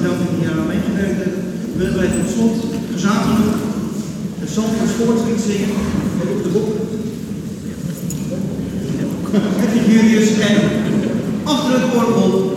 bedankt dat jullie aan meegewerkt hebben. Willen wij tot slot gezamenlijk het zand van Sportlied zingen op de boek. Het Julius en afdrukorgel